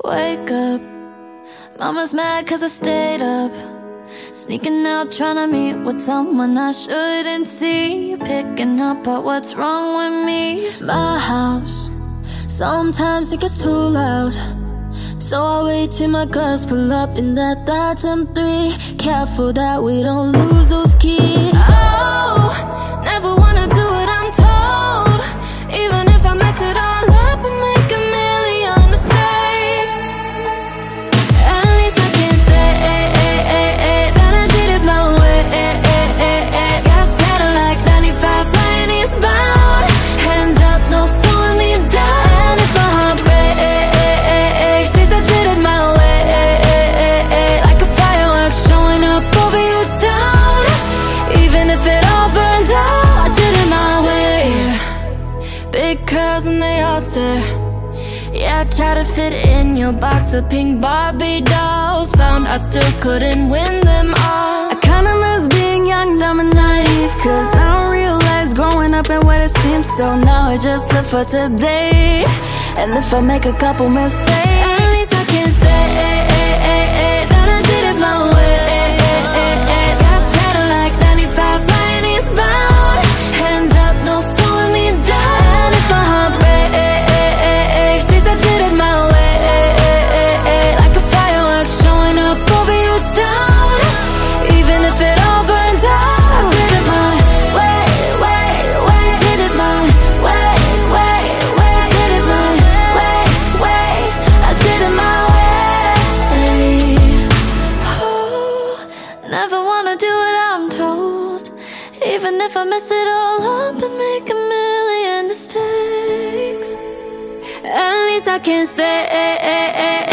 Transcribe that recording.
Wake up, mama's mad cause I stayed up. Sneaking out trying to meet with someone I shouldn't see. Picking up at what's wrong with me. My house, sometimes it gets too loud. So I wait till my girls pull up in that that's M3. Careful that we don't lose those keys. Oh, never wanna do and. Yeah, I tried to fit in your box of pink Barbie dolls. Found I still couldn't win them all. I kinda miss being young, dumb and naive Cause now I realize growing up ain't what it seems So now I just live for today And if I make a couple mistakes At least I can say Even if I mess it all up and make a million mistakes. At least I can say